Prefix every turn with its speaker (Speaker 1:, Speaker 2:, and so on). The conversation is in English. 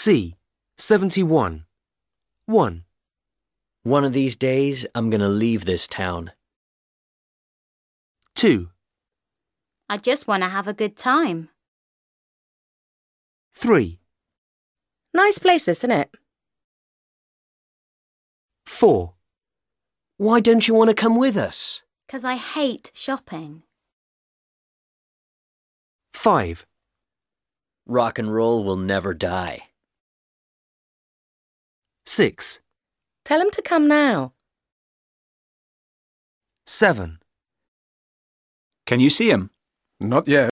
Speaker 1: C. 71. 1,
Speaker 2: One of these days, I'm gonna leave this town.
Speaker 1: 2,
Speaker 3: I just want to have a good time.
Speaker 1: 3,
Speaker 4: Nice place, isn't it?
Speaker 1: 4,
Speaker 2: Why don't you want to come with us?
Speaker 3: 'Cause I hate shopping.
Speaker 1: 5,
Speaker 2: Rock and roll will never die.
Speaker 1: 6,
Speaker 4: Tell him to come now.
Speaker 1: 7.
Speaker 5: Can you see him?
Speaker 6: Not yet.